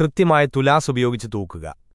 കൃത്യമായ തുലാസ് ഉപയോഗിച്ച് തൂക്കുക.